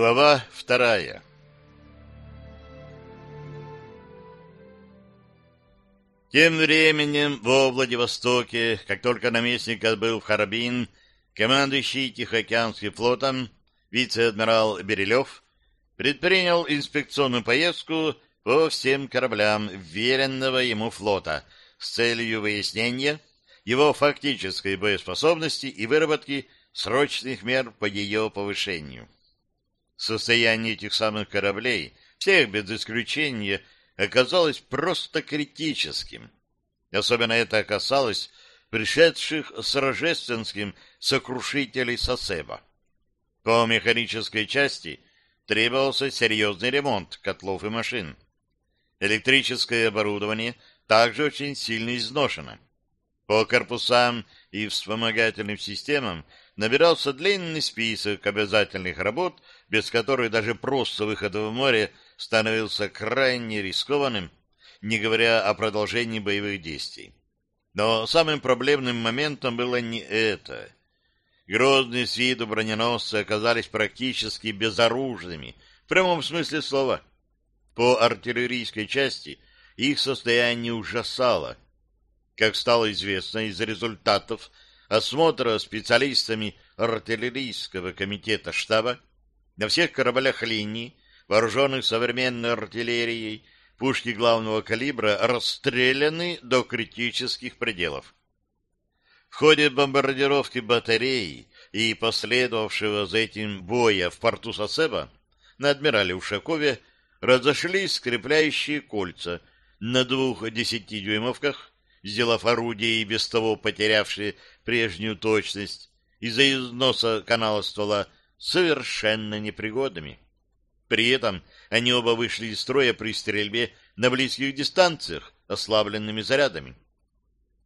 Глава вторая Тем временем во Владивостоке, как только наместник отбыл в Харбин, командующий Тихоокеанским флотом вице-адмирал Берилев предпринял инспекционную поездку по всем кораблям веренного ему флота с целью выяснения его фактической боеспособности и выработки срочных мер по ее повышению. Состояние этих самых кораблей, всех без исключения, оказалось просто критическим. Особенно это касалось пришедших с рождественским сокрушителей Сосеба. По механической части требовался серьезный ремонт котлов и машин. Электрическое оборудование также очень сильно изношено. По корпусам и вспомогательным системам набирался длинный список обязательных работ, без которых даже просто выход в море становился крайне рискованным, не говоря о продолжении боевых действий. Но самым проблемным моментом было не это. Грозные с виду броненосцы оказались практически безоружными, в прямом смысле слова. По артиллерийской части их состояние ужасало. Как стало известно из результатов осмотра специалистами артиллерийского комитета штаба, на всех кораблях линии, вооруженных современной артиллерией, пушки главного калибра расстреляны до критических пределов. В ходе бомбардировки батареи и последовавшего за этим боя в порту Сосеба на адмирале Ушакове разошлись скрепляющие кольца на двух десятидюймовках, сделав орудие и без того потерявшие прежнюю точность из-за износа канала ствола совершенно непригодными. При этом они оба вышли из строя при стрельбе на близких дистанциях ослабленными зарядами.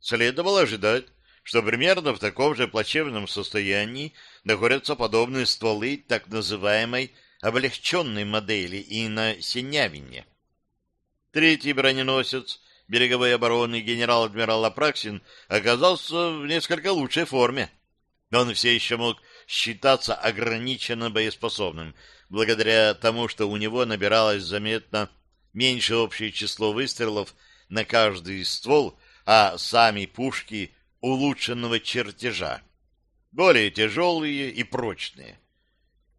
Следовало ожидать, что примерно в таком же плачевном состоянии находятся подобные стволы так называемой облегченной модели и на Синявине. Третий броненосец береговой обороны генерал-адмирал Апраксин оказался в несколько лучшей форме. Он все еще мог считаться ограниченно боеспособным, благодаря тому, что у него набиралось заметно меньше общее число выстрелов на каждый ствол, а сами пушки улучшенного чертежа, более тяжелые и прочные.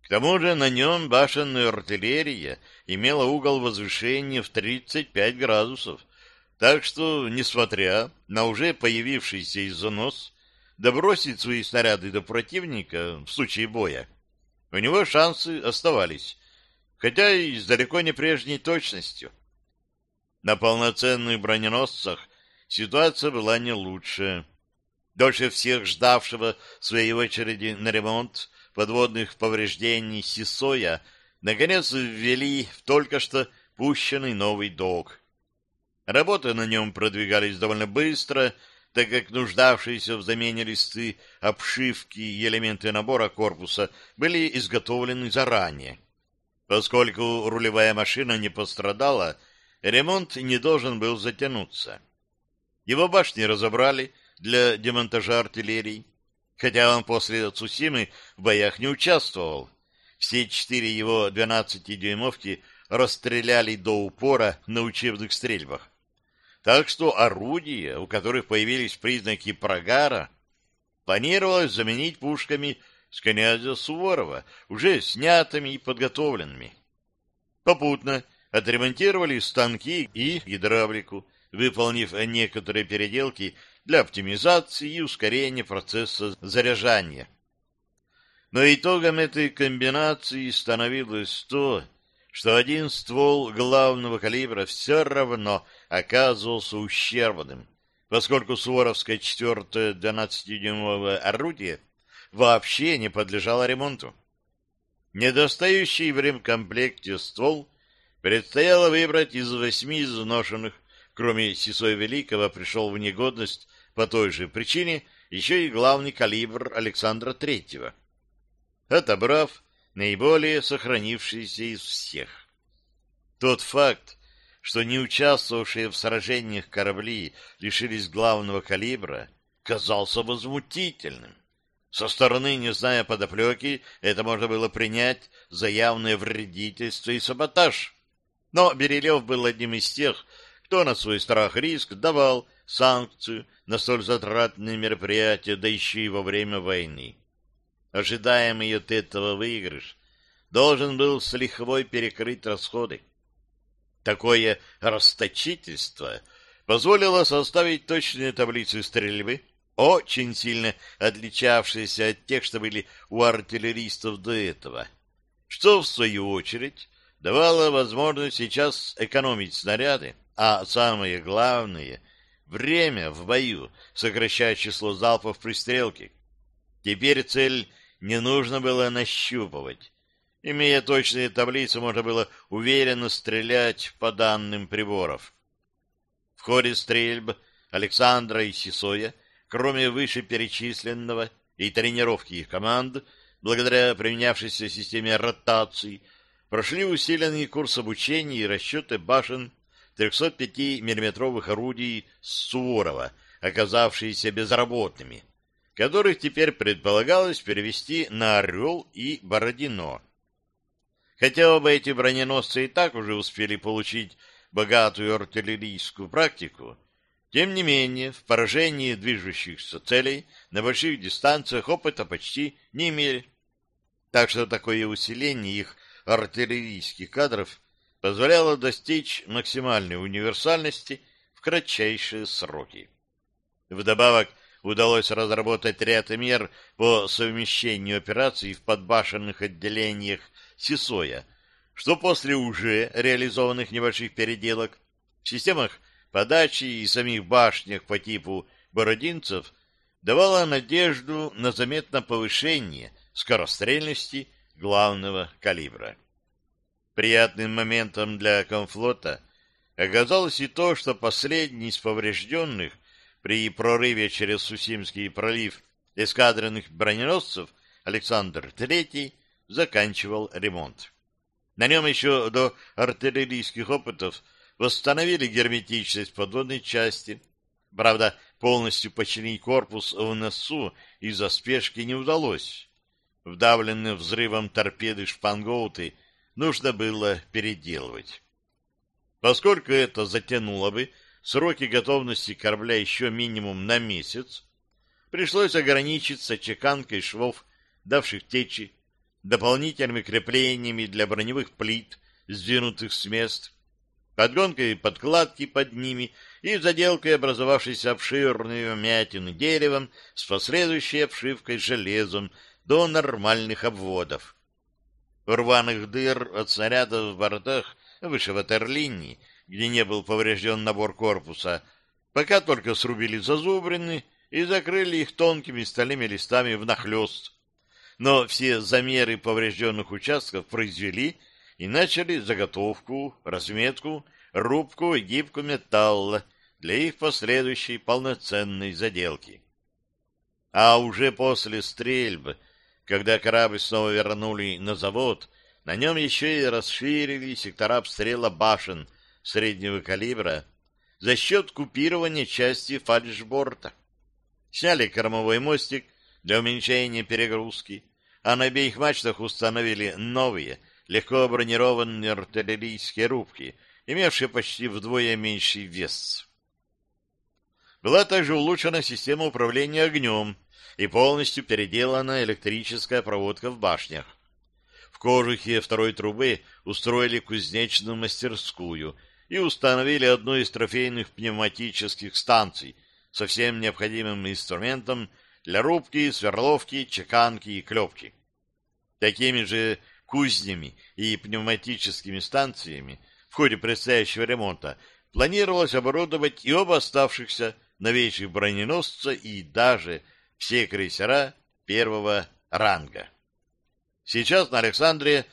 К тому же на нем башенная артиллерия имела угол возвышения в 35 градусов, так что, несмотря на уже появившийся изонос, добросить свои снаряды до противника в случае боя, у него шансы оставались, хотя и с далеко не прежней точностью. На полноценных броненосцах ситуация была не лучше. Дольше всех ждавшего своей очереди на ремонт подводных повреждений Сисоя наконец ввели в только что пущенный новый док. Работы на нем продвигались довольно быстро, так как нуждавшиеся в замене листы, обшивки и элементы набора корпуса были изготовлены заранее. Поскольку рулевая машина не пострадала, ремонт не должен был затянуться. Его башни разобрали для демонтажа артиллерии, хотя он после Цусимы в боях не участвовал. Все четыре его 12-дюймовки расстреляли до упора на учебных стрельбах. Так что орудия, у которых появились признаки прогара, планировалось заменить пушками с князя Суворова, уже снятыми и подготовленными. Попутно отремонтировали станки и гидравлику, выполнив некоторые переделки для оптимизации и ускорения процесса заряжания. Но итогом этой комбинации становилось то, что один ствол главного калибра все равно оказывался ущербным, поскольку суворовское четвертое 12-дюймовое орудие вообще не подлежало ремонту. Недостающий в ремкомплекте ствол предстояло выбрать из восьми изношенных, кроме Сисоя Великого, пришел в негодность по той же причине еще и главный калибр Александра Третьего. Отобрав наиболее сохранившийся из всех. Тот факт, что не участвовавшие в сражениях корабли лишились главного калибра, казался возмутительным. Со стороны, не зная подоплеки, это можно было принять за явное вредительство и саботаж. Но Берилев был одним из тех, кто на свой страх и риск давал санкцию на столь затратные мероприятия, да еще и во время войны. Ожидаемый от этого выигрыш должен был с лихвой перекрыть расходы. Такое расточительство позволило составить точные таблицы стрельбы, очень сильно отличавшиеся от тех, что были у артиллеристов до этого, что, в свою очередь, давало возможность сейчас экономить снаряды, а самое главное — время в бою, сокращая число залпов при стрелке. Теперь цель не нужно было нащупывать. Имея точные таблицы, можно было уверенно стрелять по данным приборов. В ходе стрельб Александра и Сисоя, кроме вышеперечисленного и тренировки их команд, благодаря применявшейся системе ротации, прошли усиленный курс обучения и расчеты башен 305 миллиметровых орудий Суворова, оказавшиеся безработными, которых теперь предполагалось перевести на «Орел» и «Бородино». Хотя оба эти броненосцы и так уже успели получить богатую артиллерийскую практику, тем не менее в поражении движущихся целей на больших дистанциях опыта почти не имели. Так что такое усиление их артиллерийских кадров позволяло достичь максимальной универсальности в кратчайшие сроки. Вдобавок удалось разработать ряд мер по совмещению операций в подбашенных отделениях Сисоя, что после уже реализованных небольших переделок в системах подачи и самих башнях по типу бородинцев давало надежду на заметное повышение скорострельности главного калибра. Приятным моментом для комфлота оказалось и то, что последний из поврежденных при прорыве через Сусимский пролив эскадренных броненосцев Александр III заканчивал ремонт. На нем еще до артиллерийских опытов восстановили герметичность подводной части. Правда, полностью починить корпус в носу из-за спешки не удалось. Вдавленные взрывом торпеды шпангоуты нужно было переделывать. Поскольку это затянуло бы сроки готовности корабля еще минимум на месяц, пришлось ограничиться чеканкой швов, давших течи, дополнительными креплениями для броневых плит, сдвинутых с мест, подгонкой подкладки под ними и заделкой образовавшейся обширной вмятины деревом с последующей обшивкой железом до нормальных обводов. Рваных дыр от снарядов в бортах выше ватерлинии, где не был поврежден набор корпуса, пока только срубили зазубрины и закрыли их тонкими стальными листами внахлёст, но все замеры поврежденных участков произвели и начали заготовку, разметку, рубку и гибку металла для их последующей полноценной заделки. А уже после стрельб, когда корабль снова вернули на завод, на нем еще и расширили сектора обстрела башен среднего калибра за счет купирования части фальшборта. Сняли кормовой мостик для уменьшения перегрузки, а на обеих мачтах установили новые, легко бронированные артиллерийские рубки, имевшие почти вдвое меньший вес. Была также улучшена система управления огнем и полностью переделана электрическая проводка в башнях. В кожухе второй трубы устроили кузнечную мастерскую и установили одну из трофейных пневматических станций со всем необходимым инструментом для рубки, сверловки, чеканки и клепки. Такими же кузнями и пневматическими станциями в ходе предстоящего ремонта планировалось оборудовать и оба оставшихся новейших броненосца и даже все крейсера первого ранга. Сейчас на Александре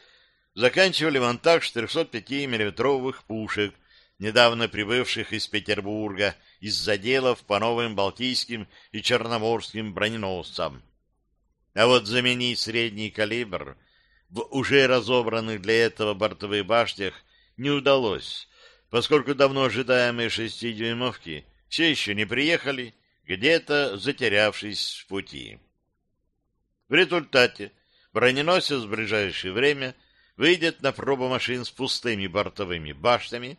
заканчивали монтаж 405 миллиметровых пушек, недавно прибывших из Петербурга из заделов по новым Балтийским и Черноморским броненосцам. А вот заменить средний калибр в уже разобранных для этого бортовых башнях не удалось, поскольку давно ожидаемые шестидюймовки все еще не приехали, где-то затерявшись в пути. В результате броненосец в ближайшее время выйдет на пробу машин с пустыми бортовыми башнями,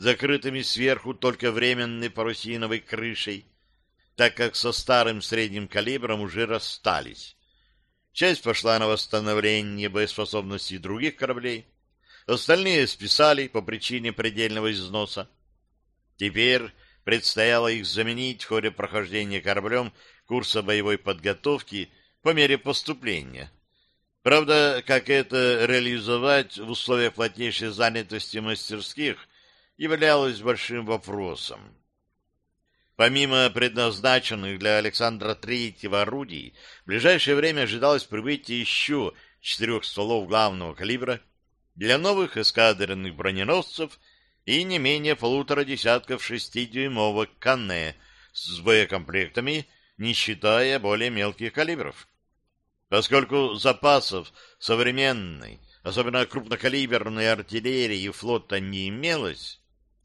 закрытыми сверху только временной парусиновой крышей, так как со старым средним калибром уже расстались. Часть пошла на восстановление боеспособности других кораблей, остальные списали по причине предельного износа. Теперь предстояло их заменить в ходе прохождения кораблем курса боевой подготовки по мере поступления. Правда, как это реализовать в условиях плотнейшей занятости мастерских являлось большим вопросом. Помимо предназначенных для Александра Третьего орудий, в ближайшее время ожидалось прибытие еще четырех стволов главного калибра для новых эскадренных броненосцев и не менее полутора десятков шестидюймовок «Канне» с боекомплектами, не считая более мелких калибров. Поскольку запасов современной, особенно крупнокалиберной артиллерии флота не имелось,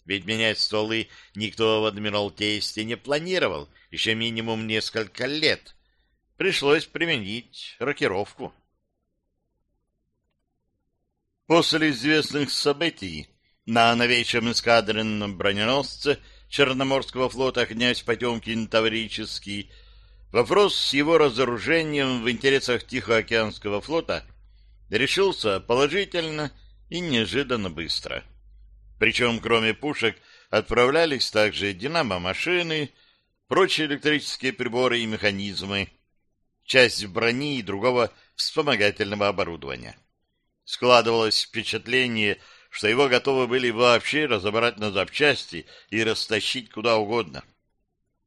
ведь менять стволы никто в Адмиралтействе не планировал еще минимум несколько лет. Пришлось применить рокировку. После известных событий на новейшем эскадренном броненосце Черноморского флота князь Потемкин Таврический вопрос с его разоружением в интересах Тихоокеанского флота решился положительно и неожиданно быстро. Причем, кроме пушек, отправлялись также динамо-машины, прочие электрические приборы и механизмы, часть брони и другого вспомогательного оборудования. Складывалось впечатление, что его готовы были вообще разобрать на запчасти и растащить куда угодно.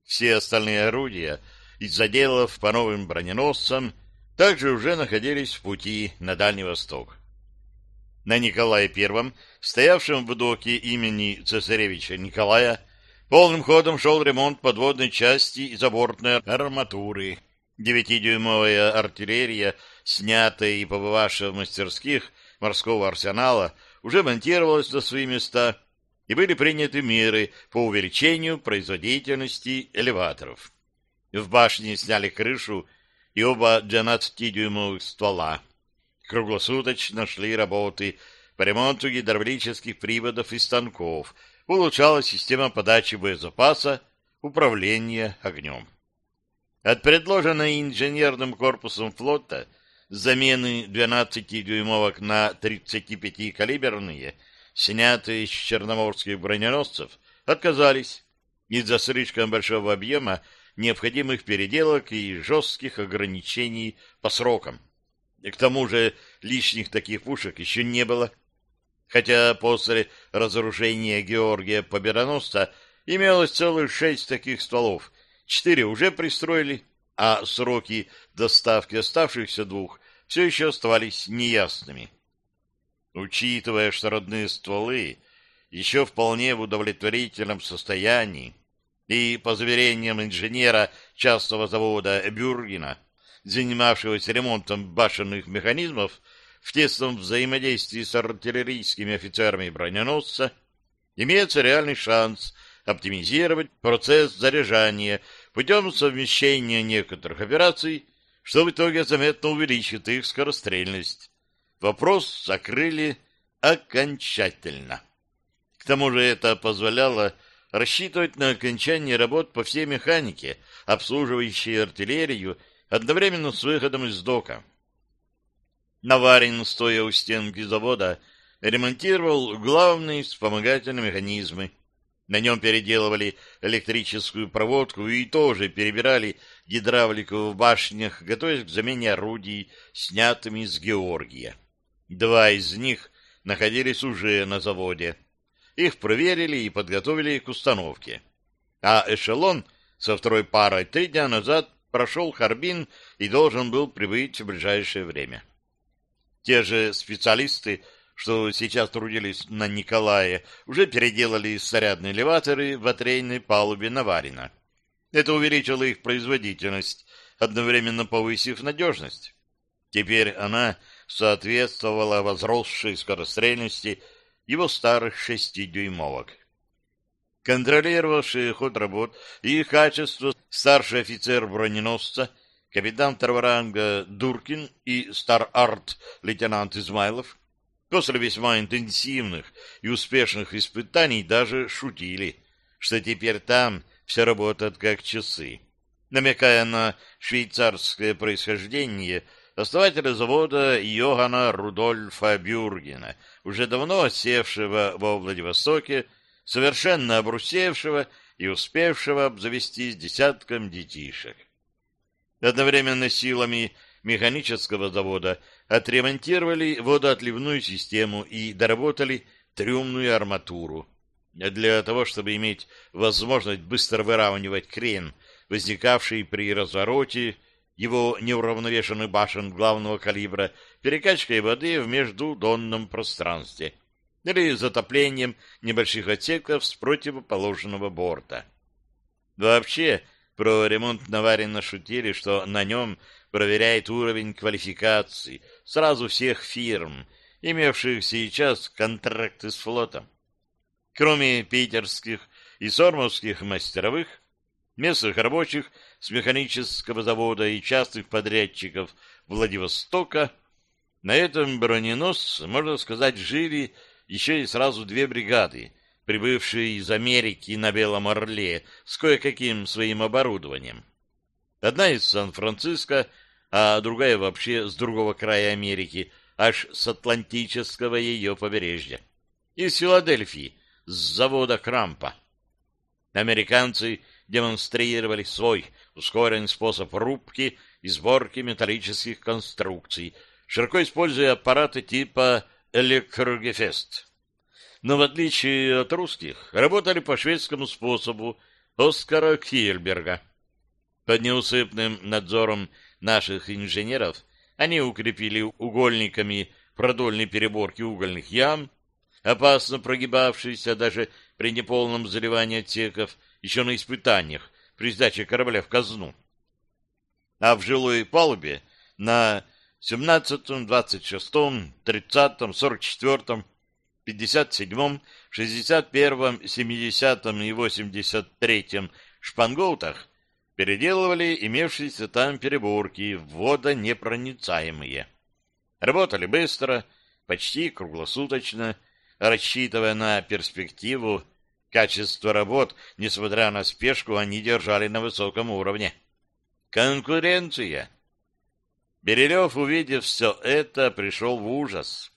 Все остальные орудия из заделов по новым броненосцам также уже находились в пути на Дальний Восток. На Николае Первом, стоявшем в доке имени цесаревича Николая, полным ходом шел ремонт подводной части и забортной арматуры. Девятидюймовая артиллерия, снятая и побывавшая в мастерских морского арсенала, уже монтировалась на свои места, и были приняты меры по увеличению производительности элеваторов. В башне сняли крышу и оба 12-дюймовых ствола круглосуточно шли работы по ремонту гидравлических приводов и станков, улучшалась система подачи боезапаса, управления огнем. От предложенной инженерным корпусом флота замены 12-дюймовок на 35-калиберные, снятые из черноморских броненосцев, отказались из-за слишком большого объема необходимых переделок и жестких ограничений по срокам. И к тому же лишних таких пушек еще не было. Хотя после разоружения Георгия Победоносца имелось целых шесть таких стволов. Четыре уже пристроили, а сроки доставки оставшихся двух все еще оставались неясными. Учитывая, что родные стволы еще вполне в удовлетворительном состоянии, и, по заверениям инженера частного завода Бюргена, занимавшегося ремонтом башенных механизмов, в тесном взаимодействии с артиллерийскими офицерами броненосца, имеется реальный шанс оптимизировать процесс заряжания путем совмещения некоторых операций, что в итоге заметно увеличит их скорострельность. Вопрос закрыли окончательно. К тому же это позволяло рассчитывать на окончание работ по всей механике, обслуживающей артиллерию одновременно с выходом из дока. Наварин, стоя у стенки завода, ремонтировал главные вспомогательные механизмы. На нем переделывали электрическую проводку и тоже перебирали гидравлику в башнях, готовясь к замене орудий, снятыми с Георгия. Два из них находились уже на заводе. Их проверили и подготовили к установке. А эшелон со второй парой три дня назад прошел Харбин и должен был прибыть в ближайшее время. Те же специалисты, что сейчас трудились на Николае, уже переделали снарядные элеваторы в атрейной палубе Наварина. Это увеличило их производительность, одновременно повысив надежность. Теперь она соответствовала возросшей скорострельности его старых шестидюймовок контролировавший ход работ и качество старший офицер броненосца, капитан второго ранга Дуркин и стар-арт лейтенант Измайлов после весьма интенсивных и успешных испытаний даже шутили, что теперь там все работает как часы, намекая на швейцарское происхождение основателя завода Йохана Рудольфа Бюргена, уже давно осевшего во Владивостоке, совершенно обрусевшего и успевшего обзавестись десятком детишек. Одновременно силами механического завода отремонтировали водоотливную систему и доработали трюмную арматуру. Для того, чтобы иметь возможность быстро выравнивать крен, возникавший при развороте его неуравновешенных башен главного калибра перекачкой воды в междудонном пространстве или затоплением небольших отсеков с противоположного борта. Вообще, про ремонт Наварина шутили, что на нем проверяет уровень квалификации сразу всех фирм, имевших сейчас контракты с флотом. Кроме питерских и сормовских мастеровых, местных рабочих с механического завода и частных подрядчиков Владивостока, на этом броненосце, можно сказать, жили еще и сразу две бригады, прибывшие из Америки на Белом Орле с кое-каким своим оборудованием. Одна из Сан-Франциско, а другая вообще с другого края Америки, аж с Атлантического ее побережья. Из Филадельфии, с завода Крампа. Американцы демонстрировали свой ускоренный способ рубки и сборки металлических конструкций, широко используя аппараты типа электрогефест но в отличие от русских, работали по шведскому способу Оскара Кильберга. Под неусыпным надзором наших инженеров они укрепили угольниками продольные переборки угольных ям, опасно прогибавшиеся даже при неполном заливании отсеков еще на испытаниях при сдаче корабля в казну. А в жилой палубе на 17, 26, 30, 44 57-м, 61-м, 70-м и 83-м шпангоутах переделывали имевшиеся там переборки в водонепроницаемые. Работали быстро, почти круглосуточно, рассчитывая на перспективу, качество работ, несмотря на спешку, они держали на высоком уровне. Конкуренция. Берилев, увидев все это, пришел в ужас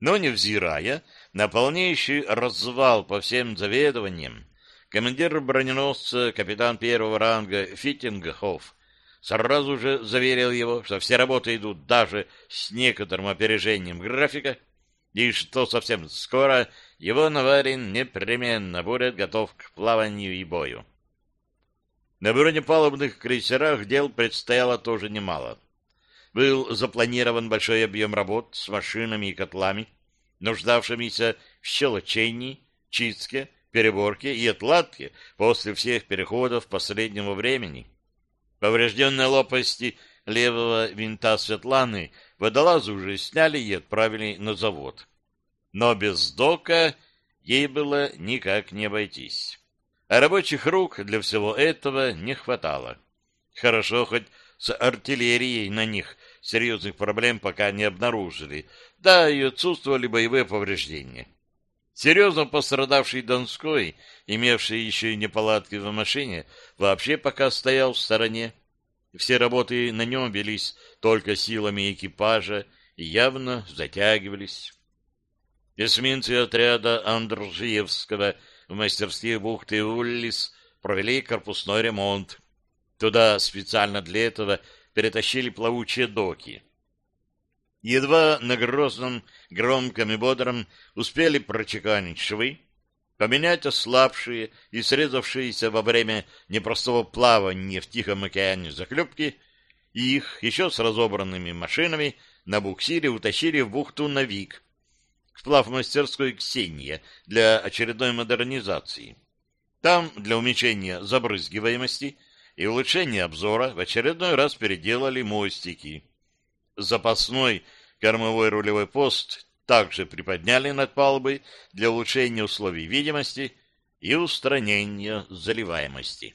но, невзирая на полнейший развал по всем заведованиям, командир броненосца, капитан первого ранга Фиттингхоф, сразу же заверил его, что все работы идут даже с некоторым опережением графика, и что совсем скоро его Наварин непременно будет готов к плаванию и бою. На бронепалубных крейсерах дел предстояло тоже немало был запланирован большой объем работ с машинами и котлами, нуждавшимися в щелочении, чистке, переборке и отладке после всех переходов последнего времени. Поврежденные лопасти левого винта Светланы водолазы уже сняли и отправили на завод. Но без дока ей было никак не обойтись. А рабочих рук для всего этого не хватало. Хорошо хоть с артиллерией на них серьезных проблем пока не обнаружили, да и отсутствовали боевые повреждения. Серьезно пострадавший Донской, имевший еще и неполадки в машине, вообще пока стоял в стороне. Все работы на нем велись только силами экипажа и явно затягивались. Эсминцы отряда Андржиевского в мастерских бухты Уллис провели корпусной ремонт. Туда специально для этого перетащили плавучие доки. Едва на грозном, громком и бодром успели прочеканить швы, поменять ослабшие и срезавшиеся во время непростого плавания в Тихом океане заклепки, и их еще с разобранными машинами на буксире утащили в бухту Навик, к плавмастерской Ксения для очередной модернизации. Там для уменьшения забрызгиваемости и улучшения обзора в очередной раз переделали мостики. Запасной кормовой рулевой пост также приподняли над палубой для улучшения условий видимости и устранения заливаемости.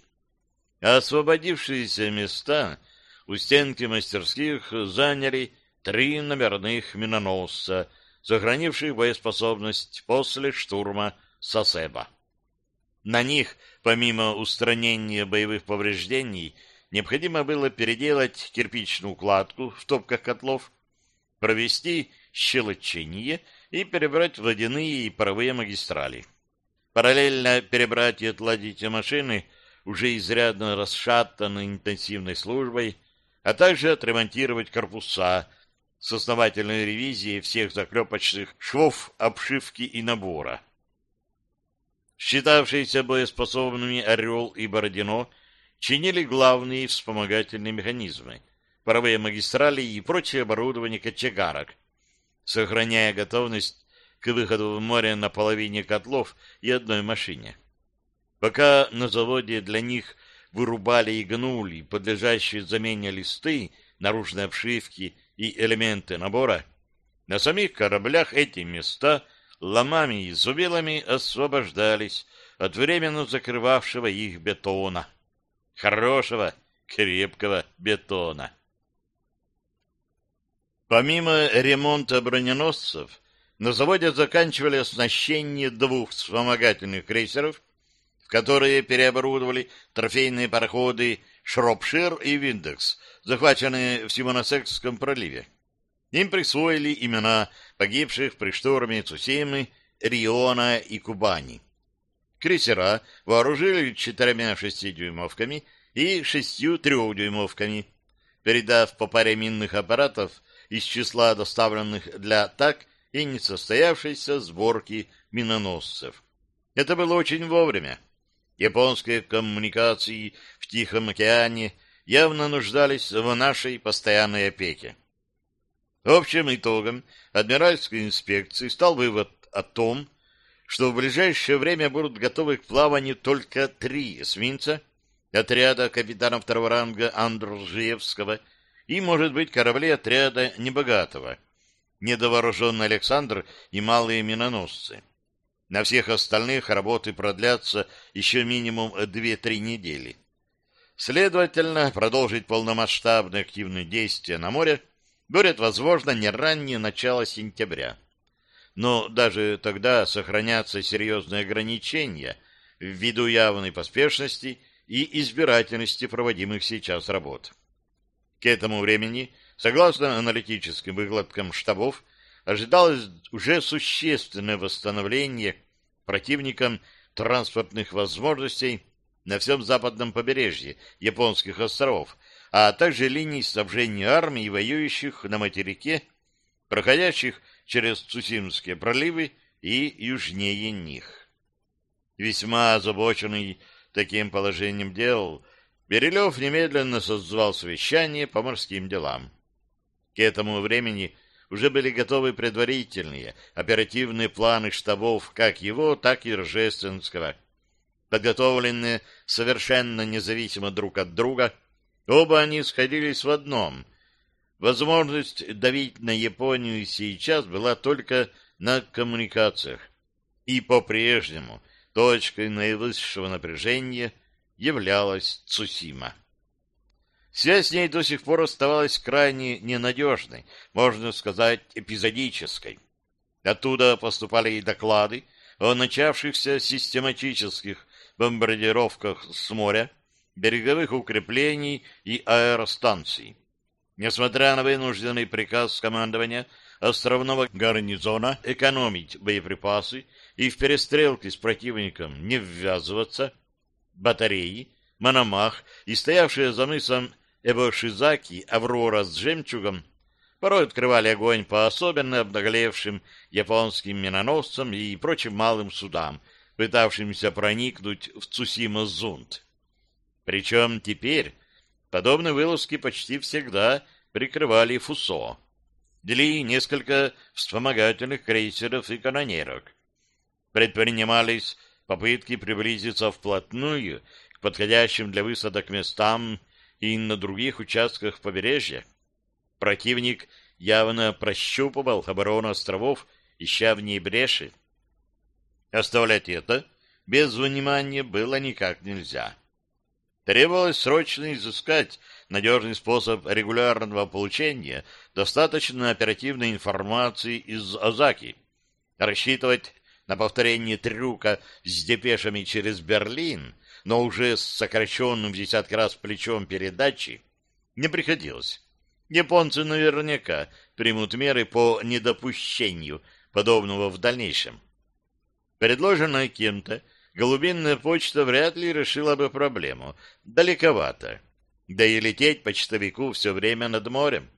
Освободившиеся места у стенки мастерских заняли три номерных миноносца, сохранивших боеспособность после штурма Сосеба. На них, помимо устранения боевых повреждений, необходимо было переделать кирпичную укладку в топках котлов, провести щелочение и перебрать водяные и паровые магистрали. Параллельно перебрать и отладить машины, уже изрядно расшатанные интенсивной службой, а также отремонтировать корпуса с основательной ревизией всех заклепочных швов, обшивки и набора. Считавшиеся боеспособными «Орел» и «Бородино» чинили главные вспомогательные механизмы, паровые магистрали и прочее оборудование кочегарок, сохраняя готовность к выходу в море на половине котлов и одной машине. Пока на заводе для них вырубали и гнули подлежащие замене листы, наружной обшивки и элементы набора, на самих кораблях эти места – ломами и зубилами освобождались от временно закрывавшего их бетона. Хорошего, крепкого бетона. Помимо ремонта броненосцев, на заводе заканчивали оснащение двух вспомогательных крейсеров, в которые переоборудовали трофейные пароходы «Шропшир» и «Виндекс», захваченные в Симоносекском проливе. Им присвоили имена погибших при штурме Цусимы, Риона и Кубани. Крейсера вооружили четырьмя шестидюймовками и шестью трехдюймовками, передав по паре минных аппаратов из числа доставленных для так и не состоявшейся сборки миноносцев. Это было очень вовремя. Японские коммуникации в Тихом океане явно нуждались в нашей постоянной опеке. Общим итогом Адмиральской инспекции стал вывод о том, что в ближайшее время будут готовы к плаванию только три эсминца отряда капитана второго ранга Андржиевского и, может быть, корабли отряда Небогатого, недовооруженный Александр и малые миноносцы. На всех остальных работы продлятся еще минимум 2-3 недели. Следовательно, продолжить полномасштабные активные действия на море будет возможно не раннее начало сентября. Но даже тогда сохранятся серьезные ограничения ввиду явной поспешности и избирательности проводимых сейчас работ. К этому времени, согласно аналитическим выкладкам штабов, ожидалось уже существенное восстановление противникам транспортных возможностей на всем западном побережье японских островов, а также линий снабжения армий, воюющих на материке, проходящих через Цусимские проливы и южнее них. Весьма озабоченный таким положением дел, Берилев немедленно созвал совещание по морским делам. К этому времени уже были готовы предварительные оперативные планы штабов как его, так и Рожественского, подготовленные совершенно независимо друг от друга – Оба они сходились в одном. Возможность давить на Японию сейчас была только на коммуникациях. И по-прежнему точкой наивысшего напряжения являлась Цусима. Связь с ней до сих пор оставалась крайне ненадежной, можно сказать, эпизодической. Оттуда поступали и доклады о начавшихся систематических бомбардировках с моря, береговых укреплений и аэростанций. Несмотря на вынужденный приказ командования островного гарнизона экономить боеприпасы и в перестрелке с противником не ввязываться, батареи, Мономах и стоявшие за мысом Эбошизаки Аврора с жемчугом порой открывали огонь по особенно обнаглевшим японским миноносцам и прочим малым судам, пытавшимся проникнуть в Цусима-Зунд. Причем теперь подобные вылазки почти всегда прикрывали Фусо. Вели несколько вспомогательных крейсеров и канонерок. Предпринимались попытки приблизиться вплотную к подходящим для высадок местам и на других участках побережья. Противник явно прощупывал оборону островов, ища в ней бреши. Оставлять это без внимания было никак нельзя. Требовалось срочно изыскать надежный способ регулярного получения достаточно оперативной информации из Азаки. Рассчитывать на повторение трюка с депешами через Берлин, но уже с сокращенным в десятки раз плечом передачи, не приходилось. Японцы наверняка примут меры по недопущению подобного в дальнейшем. Предложенная кем-то голубинная почта вряд ли решила бы проблему. Далековато. Да и лететь почтовику все время над морем.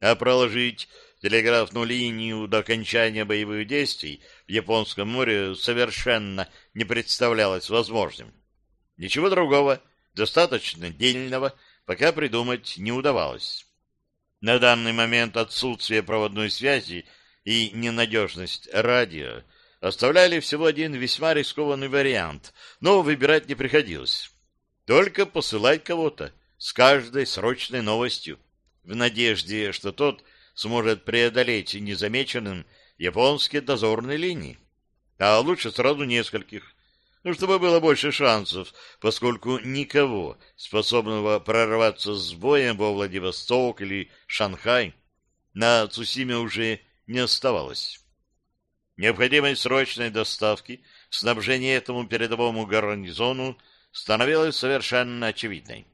А проложить телеграфную линию до окончания боевых действий в Японском море совершенно не представлялось возможным. Ничего другого, достаточно дельного, пока придумать не удавалось. На данный момент отсутствие проводной связи и ненадежность радио оставляли всего один весьма рискованный вариант, но выбирать не приходилось. Только посылать кого-то с каждой срочной новостью, в надежде, что тот сможет преодолеть незамеченным японские дозорные линии. А лучше сразу нескольких, ну, чтобы было больше шансов, поскольку никого, способного прорваться с боем во Владивосток или Шанхай, на Цусиме уже не оставалось. Необходимость срочной доставки снабжения этому передовому гарнизону становилась совершенно очевидной.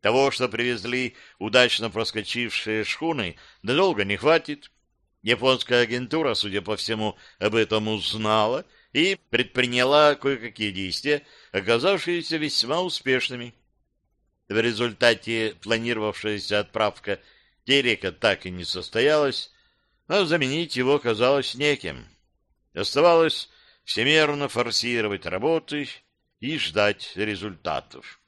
Того, что привезли удачно проскочившие шхуны, надолго не хватит. Японская агентура, судя по всему, об этом узнала и предприняла кое-какие действия, оказавшиеся весьма успешными. В результате планировавшаяся отправка Терека так и не состоялась, а заменить его казалось неким. Оставалось всемерно форсировать работы и ждать результатов.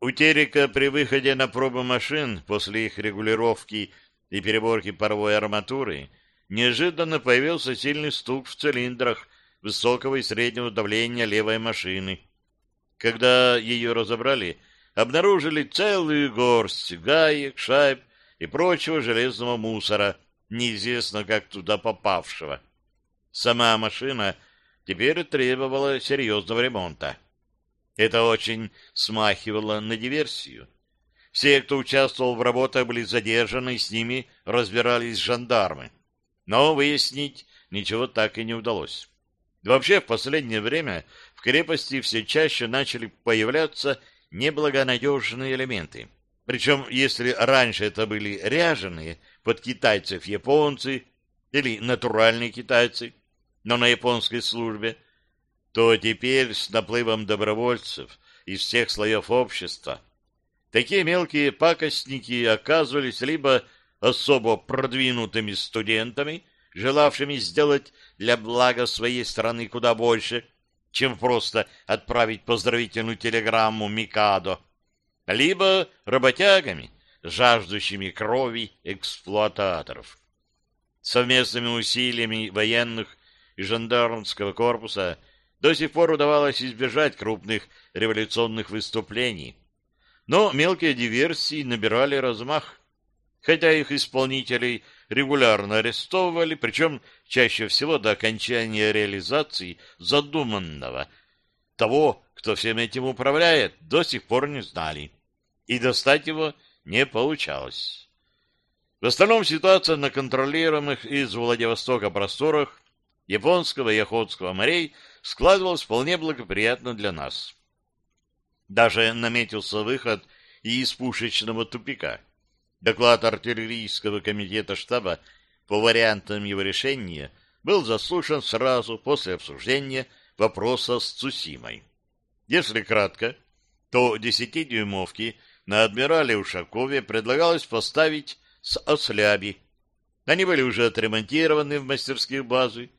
У Терека при выходе на пробу машин после их регулировки и переборки паровой арматуры неожиданно появился сильный стук в цилиндрах высокого и среднего давления левой машины. Когда ее разобрали, обнаружили целую горсть гаек, шайб и прочего железного мусора, неизвестно как туда попавшего. Сама машина теперь требовала серьезного ремонта. Это очень смахивало на диверсию. Все, кто участвовал в работах, были задержаны, и с ними разбирались жандармы. Но выяснить ничего так и не удалось. Вообще, в последнее время в крепости все чаще начали появляться неблагонадежные элементы. Причем, если раньше это были ряженые под китайцев японцы или натуральные китайцы, но на японской службе, то теперь с наплывом добровольцев из всех слоев общества такие мелкие пакостники оказывались либо особо продвинутыми студентами, желавшими сделать для блага своей страны куда больше, чем просто отправить поздравительную телеграмму Микадо, либо работягами, жаждущими крови эксплуататоров. Совместными усилиями военных и жандармского корпуса до сих пор удавалось избежать крупных революционных выступлений. Но мелкие диверсии набирали размах, хотя их исполнителей регулярно арестовывали, причем чаще всего до окончания реализации задуманного. Того, кто всем этим управляет, до сих пор не знали, и достать его не получалось. В остальном ситуация на контролируемых из Владивостока просторах Японского и Охотского морей складывалось вполне благоприятно для нас. Даже наметился выход и из пушечного тупика. Доклад артиллерийского комитета штаба по вариантам его решения был заслушан сразу после обсуждения вопроса с Цусимой. Если кратко, то десятидюймовки на адмирале Ушакове предлагалось поставить с осляби. Они были уже отремонтированы в мастерских базы,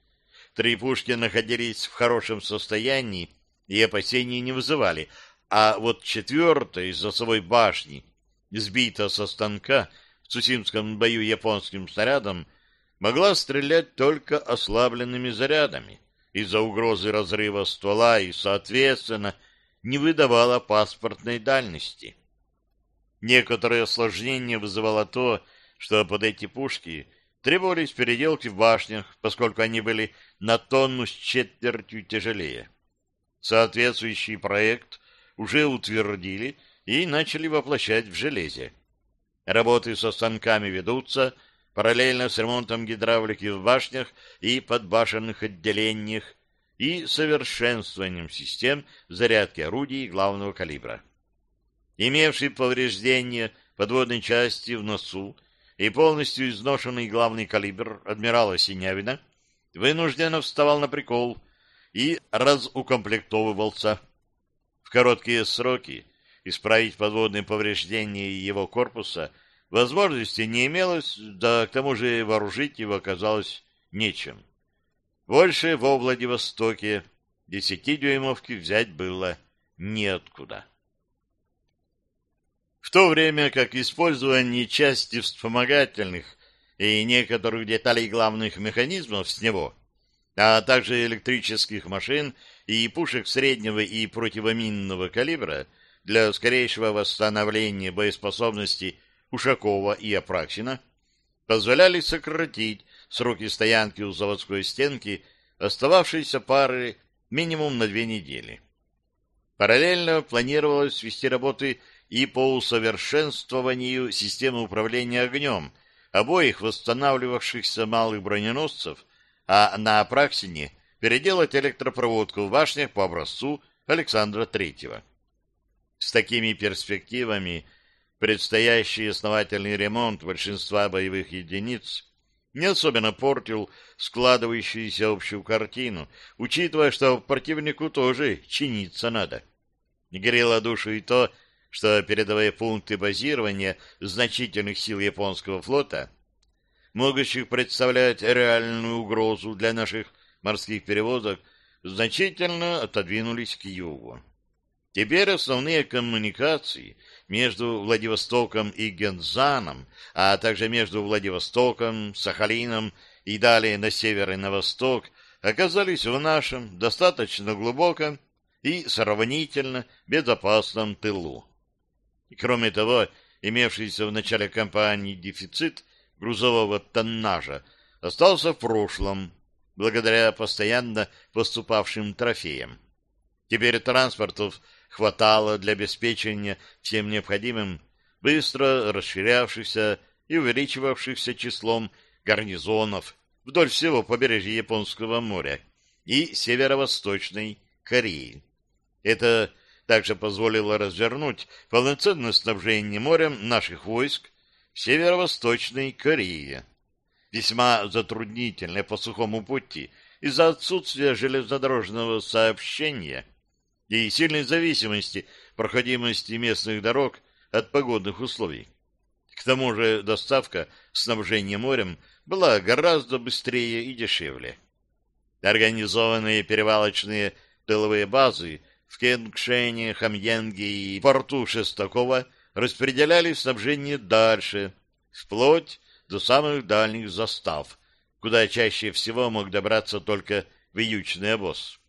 Три пушки находились в хорошем состоянии и опасений не вызывали, а вот четвертая из носовой башни, сбита со станка в Цусимском бою японским снарядом, могла стрелять только ослабленными зарядами из-за угрозы разрыва ствола и, соответственно, не выдавала паспортной дальности. Некоторые осложнения вызывало то, что под эти пушки требовались переделки в башнях, поскольку они были на тонну с четвертью тяжелее. Соответствующий проект уже утвердили и начали воплощать в железе. Работы со станками ведутся параллельно с ремонтом гидравлики в башнях и подбашенных отделениях и совершенствованием систем зарядки орудий главного калибра. Имевший повреждения подводной части в носу и полностью изношенный главный калибр адмирала Синявина вынужденно вставал на прикол и разукомплектовывался. В короткие сроки исправить подводные повреждения его корпуса возможности не имелось, да к тому же вооружить его оказалось нечем. Больше во Владивостоке десятидюймовки взять было неоткуда. В то время как использование части вспомогательных и некоторых деталей главных механизмов с него, а также электрических машин и пушек среднего и противоминного калибра для скорейшего восстановления боеспособности Ушакова и Апраксина позволяли сократить сроки стоянки у заводской стенки остававшейся пары минимум на две недели. Параллельно планировалось вести работы и по усовершенствованию системы управления огнем обоих восстанавливавшихся малых броненосцев, а на Апраксине переделать электропроводку в башнях по образцу Александра Третьего. С такими перспективами предстоящий основательный ремонт большинства боевых единиц не особенно портил складывающуюся общую картину, учитывая, что противнику тоже чиниться надо. Не грело душу и то, что передовые пункты базирования значительных сил японского флота, могущих представлять реальную угрозу для наших морских перевозок, значительно отодвинулись к югу. Теперь основные коммуникации между Владивостоком и Гензаном, а также между Владивостоком, Сахалином и далее на север и на восток оказались в нашем достаточно глубоком и сравнительно безопасном тылу. Кроме того, имевшийся в начале кампании дефицит грузового тоннажа остался в прошлом, благодаря постоянно поступавшим трофеям. Теперь транспортов хватало для обеспечения всем необходимым быстро расширявшихся и увеличивавшихся числом гарнизонов вдоль всего побережья Японского моря и северо-восточной Кореи. Это также позволило развернуть полноценное снабжение морем наших войск в северо-восточной Корее. Весьма затруднительное по сухому пути из-за отсутствия железнодорожного сообщения – и сильной зависимости проходимости местных дорог от погодных условий. К тому же доставка снабжения морем была гораздо быстрее и дешевле. Организованные перевалочные тыловые базы в Кенгшене, Хамьенге и порту Шестакова распределяли снабжение дальше, вплоть до самых дальних застав, куда чаще всего мог добраться только вьючный обоз.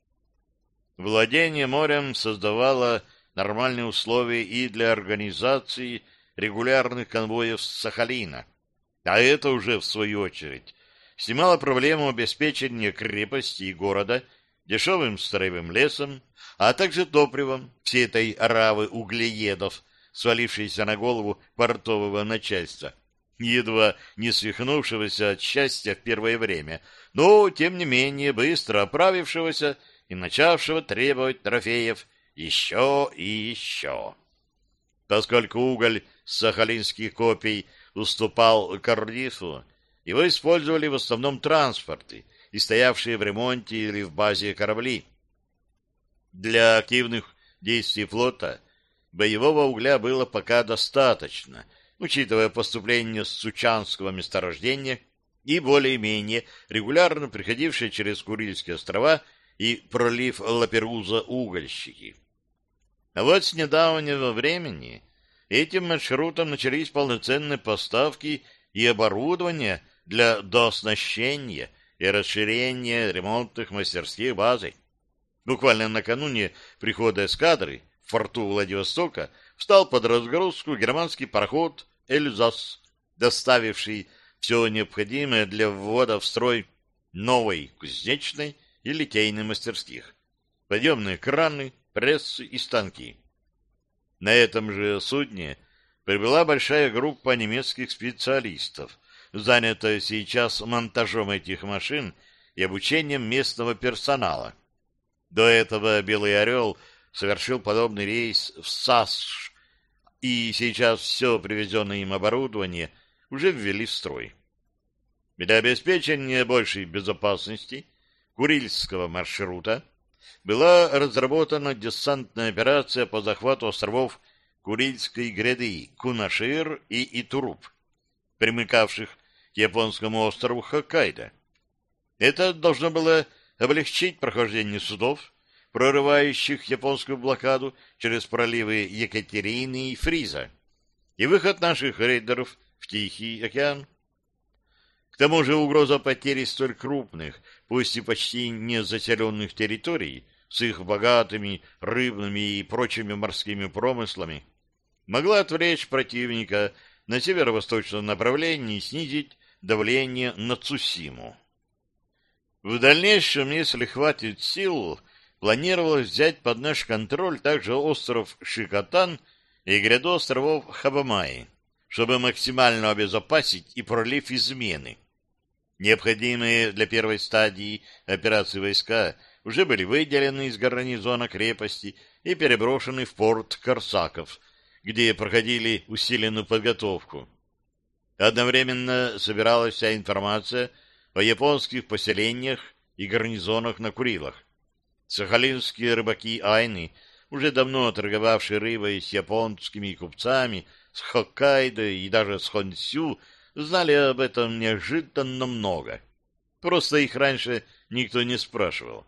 Владение морем создавало нормальные условия и для организации регулярных конвоев с Сахалина, а это уже, в свою очередь, снимало проблему обеспечения крепости и города дешевым строевым лесом, а также топливом всей этой оравы углеедов, свалившейся на голову портового начальства, едва не свихнувшегося от счастья в первое время, но, тем не менее, быстро оправившегося и начавшего требовать трофеев еще и еще. Поскольку уголь с сахалинских копий уступал Кардифу, его использовали в основном транспорты и стоявшие в ремонте или в базе корабли. Для активных действий флота боевого угля было пока достаточно, учитывая поступление с Сучанского месторождения и более-менее регулярно приходившие через Курильские острова и пролив Лаперуза угольщики. А вот с недавнего времени этим маршрутом начались полноценные поставки и оборудование для дооснащения и расширения ремонтных мастерских базы. Буквально накануне прихода эскадры в форту Владивостока встал под разгрузку германский пароход «Эльзас», доставивший все необходимое для ввода в строй новой кузнечной и литейных мастерских, подъемные краны, прессы и станки. На этом же судне прибыла большая группа немецких специалистов, занятая сейчас монтажом этих машин и обучением местного персонала. До этого «Белый орел» совершил подобный рейс в САСШ, и сейчас все привезенное им оборудование уже ввели в строй. Для обеспечения большей безопасности Курильского маршрута была разработана десантная операция по захвату островов Курильской гряды Кунашир и Итуруп, примыкавших к японскому острову Хоккайдо. Это должно было облегчить прохождение судов, прорывающих японскую блокаду через проливы Екатерины и Фриза, и выход наших рейдеров в Тихий океан. К тому же угроза потери столь крупных, пусть и почти не заселенных территорий, с их богатыми рыбными и прочими морскими промыслами, могла отвлечь противника на северо-восточном направлении и снизить давление на Цусиму. В дальнейшем, если хватит сил, планировалось взять под наш контроль также остров Шикотан и гряду островов Хабамаи, чтобы максимально обезопасить и пролив измены. Необходимые для первой стадии операции войска уже были выделены из гарнизона крепости и переброшены в порт Корсаков, где проходили усиленную подготовку. Одновременно собиралась вся информация о японских поселениях и гарнизонах на Курилах. Сахалинские рыбаки Айны, уже давно торговавшие рыбой с японскими купцами, с Хоккайдо и даже с Хонсю, знали об этом неожиданно много. Просто их раньше никто не спрашивал.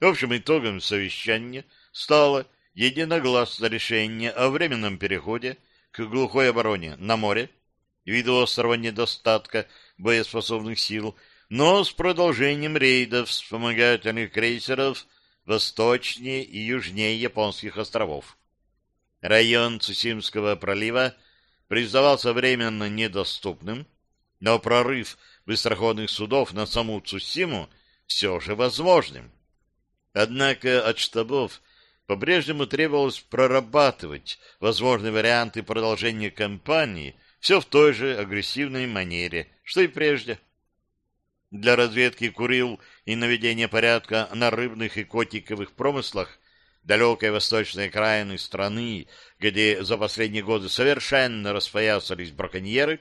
Общим итогом совещания стало единогласное решение о временном переходе к глухой обороне на море, ввиду острого недостатка боеспособных сил, но с продолжением рейдов вспомогательных крейсеров восточнее и южнее японских островов. Район Цусимского пролива признавался временно недоступным, но прорыв быстроходных судов на саму Цусиму все же возможным. Однако от штабов по-прежнему требовалось прорабатывать возможные варианты продолжения кампании все в той же агрессивной манере, что и прежде. Для разведки Курил и наведения порядка на рыбных и котиковых промыслах далекой восточной окраины страны, где за последние годы совершенно распоясались браконьеры,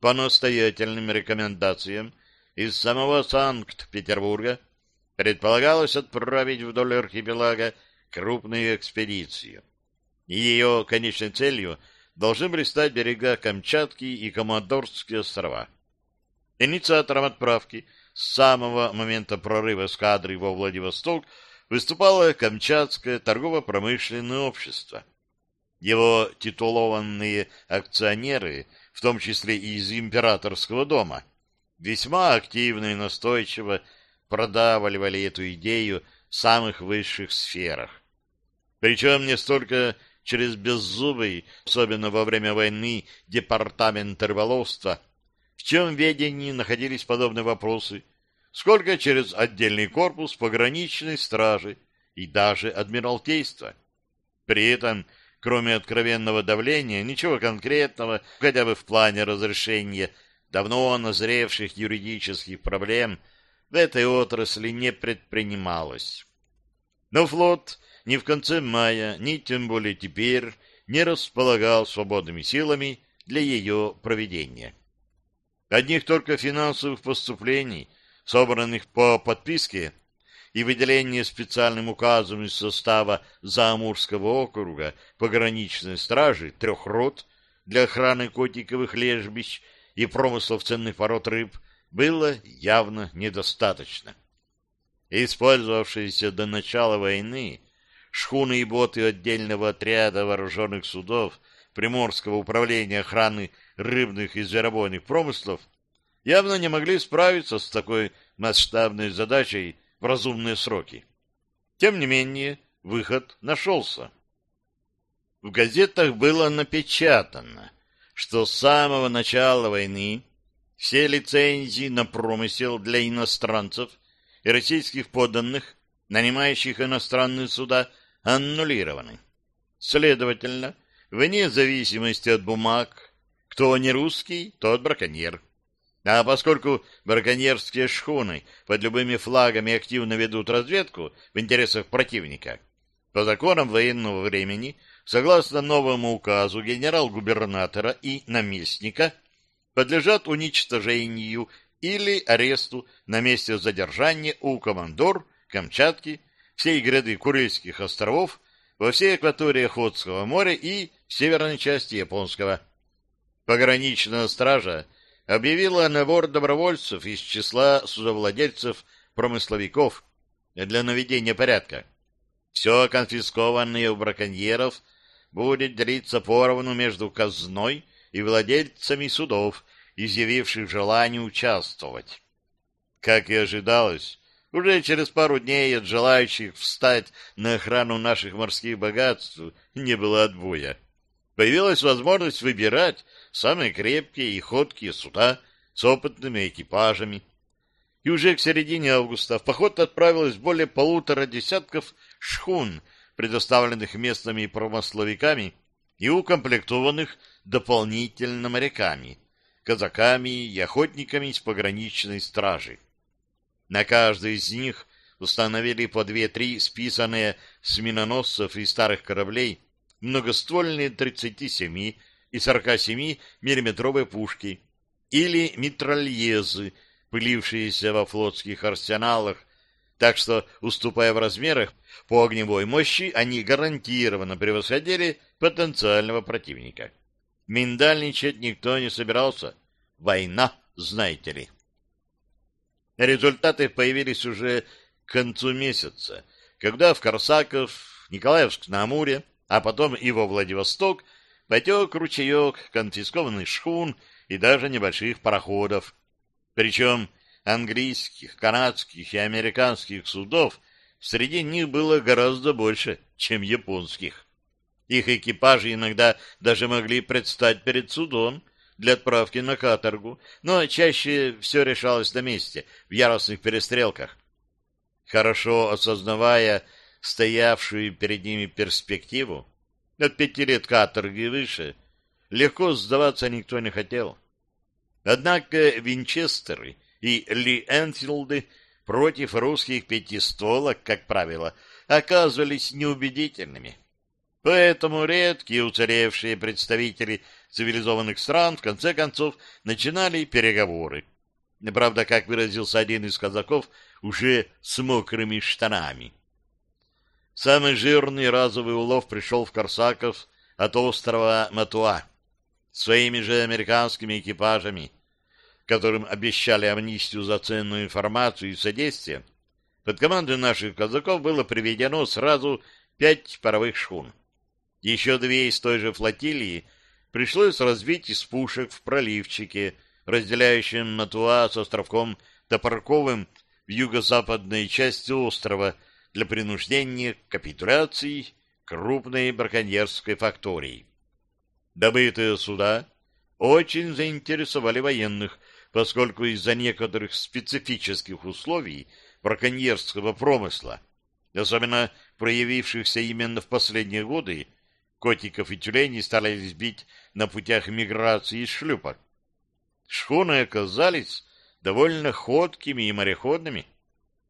по настоятельным рекомендациям из самого Санкт-Петербурга предполагалось отправить вдоль архипелага крупную экспедицию. Ее конечной целью должны были стать берега Камчатки и Комодорские острова. Инициатором отправки с самого момента прорыва эскадры во Владивосток выступало Камчатское торгово-промышленное общество. Его титулованные акционеры, в том числе и из императорского дома, весьма активно и настойчиво продавливали эту идею в самых высших сферах. Причем не столько через беззубый, особенно во время войны, департамент рыболовства, в чем ведении находились подобные вопросы, сколько через отдельный корпус пограничной стражи и даже адмиралтейства. При этом, кроме откровенного давления, ничего конкретного, хотя бы в плане разрешения давно назревших юридических проблем – в этой отрасли не предпринималось. Но флот ни в конце мая, ни тем более теперь не располагал свободными силами для ее проведения. Одних только финансовых поступлений, собранных по подписке и выделение специальным указом из состава Заамурского округа пограничной стражи трех рот для охраны котиковых лежбищ и промыслов ценных пород рыб – было явно недостаточно. Использовавшиеся до начала войны шхуны и боты отдельного отряда вооруженных судов Приморского управления охраны рыбных и зверобойных промыслов явно не могли справиться с такой масштабной задачей в разумные сроки. Тем не менее, выход нашелся. В газетах было напечатано, что с самого начала войны все лицензии на промысел для иностранцев и российских подданных, нанимающих иностранные суда, аннулированы. Следовательно, вне зависимости от бумаг, кто не русский, тот браконьер. А поскольку браконьерские шхуны под любыми флагами активно ведут разведку в интересах противника, по законам военного времени, согласно новому указу генерал-губернатора и наместника, подлежат уничтожению или аресту на месте задержания у командор Камчатки, всей гряды Курильских островов, во всей акватории Охотского моря и северной части Японского. Пограничная стража объявила набор добровольцев из числа судовладельцев-промысловиков для наведения порядка. Все конфискованное у браконьеров будет делиться поровну между казной и владельцами судов, изъявивших желание участвовать. Как и ожидалось, уже через пару дней от желающих встать на охрану наших морских богатств не было отбоя. Появилась возможность выбирать самые крепкие и ходкие суда с опытными экипажами. И уже к середине августа в поход отправилось более полутора десятков шхун, предоставленных местными промысловиками и укомплектованных дополнительно моряками, казаками и охотниками из пограничной стражи. На каждой из них установили по две-три списанные с миноносцев и старых кораблей многоствольные 37 и 47 миллиметровые пушки или митральезы, пылившиеся во флотских арсеналах, так что, уступая в размерах по огневой мощи, они гарантированно превосходили потенциального противника. Миндальничать никто не собирался. Война, знаете ли. Результаты появились уже к концу месяца, когда в Корсаков, Николаевск на Амуре, а потом и во Владивосток потек ручеек конфискованных шхун и даже небольших пароходов. Причем английских, канадских и американских судов среди них было гораздо больше, чем японских. Их экипажи иногда даже могли предстать перед судом, для отправки на каторгу, но чаще все решалось на месте, в яростных перестрелках. Хорошо осознавая стоявшую перед ними перспективу, от пяти лет каторги выше, легко сдаваться никто не хотел. Однако Винчестеры и Ли Энфилды против русских пятистолок, как правило, оказывались неубедительными. Поэтому редкие уцелевшие представители цивилизованных стран в конце концов начинали переговоры. Правда, как выразился один из казаков, уже с мокрыми штанами. Самый жирный разовый улов пришел в Корсаков от острова Матуа своими же американскими экипажами, которым обещали амнистию за ценную информацию и содействие. Под командой наших казаков было приведено сразу пять паровых шхун. Еще две из той же флотилии пришлось разбить из пушек в проливчике, разделяющем Натуа с островком Топорковым в юго-западной части острова для принуждения к капитуляции крупной браконьерской фактории. Добытые суда очень заинтересовали военных, поскольку из-за некоторых специфических условий браконьерского промысла, особенно проявившихся именно в последние годы, котиков и тюленей старались бить на путях миграции из шлюпок. Шхуны оказались довольно ходкими и мореходными.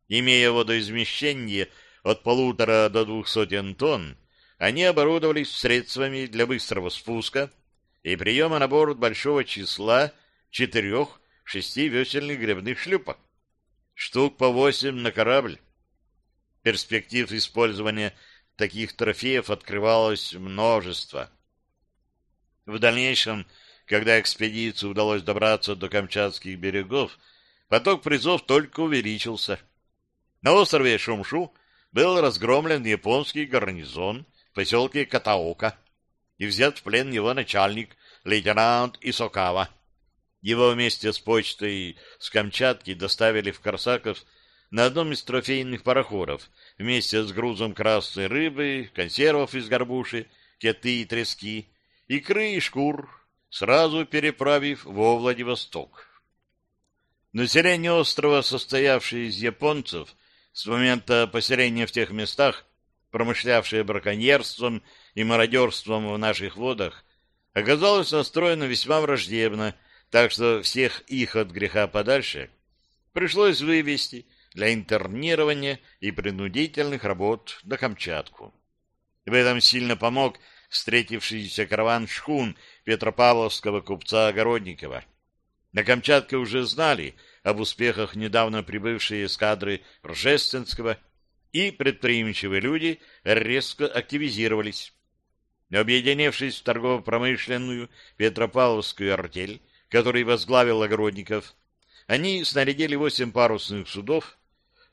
Имея водоизмещение от полутора до двух сотен тонн, они оборудовались средствами для быстрого спуска и приема на борт большого числа четырех-шести весельных гребных шлюпок. Штук по восемь на корабль. Перспектив использования таких трофеев открывалось множество. В дальнейшем, когда экспедиции удалось добраться до Камчатских берегов, поток призов только увеличился. На острове Шумшу был разгромлен японский гарнизон в поселке Катаока и взят в плен его начальник, лейтенант Исокава. Его вместе с почтой с Камчатки доставили в Корсаков на одном из трофейных пароходов вместе с грузом красной рыбы, консервов из горбуши, кеты и трески, икры и шкур, сразу переправив во Владивосток. Население острова, состоявшее из японцев, с момента поселения в тех местах, промышлявшее браконьерством и мародерством в наших водах, оказалось настроено весьма враждебно, так что всех их от греха подальше пришлось вывести для интернирования и принудительных работ на Камчатку. В этом сильно помог встретившийся караван шхун Петропавловского купца Огородникова. На Камчатке уже знали об успехах недавно прибывшей эскадры Ржественского, и предприимчивые люди резко активизировались. Объединившись в торгово-промышленную Петропавловскую артель, который возглавил Огородников, они снарядили восемь парусных судов,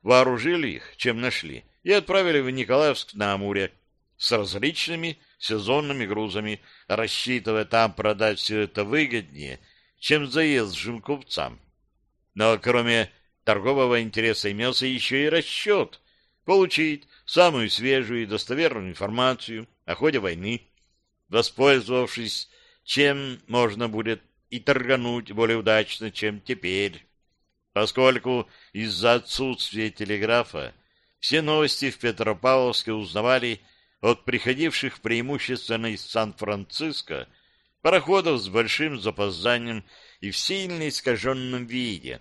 вооружили их, чем нашли, и отправили в Николаевск на Амуре с различными сезонными грузами, рассчитывая там продать все это выгоднее, чем заезжим купцам. Но кроме торгового интереса имелся еще и расчет получить самую свежую и достоверную информацию о ходе войны, воспользовавшись чем можно будет и торгануть более удачно, чем теперь. Поскольку из-за отсутствия телеграфа все новости в Петропавловске узнавали от приходивших преимущественно из Сан-Франциско пароходов с большим запозданием и в сильно искаженном виде.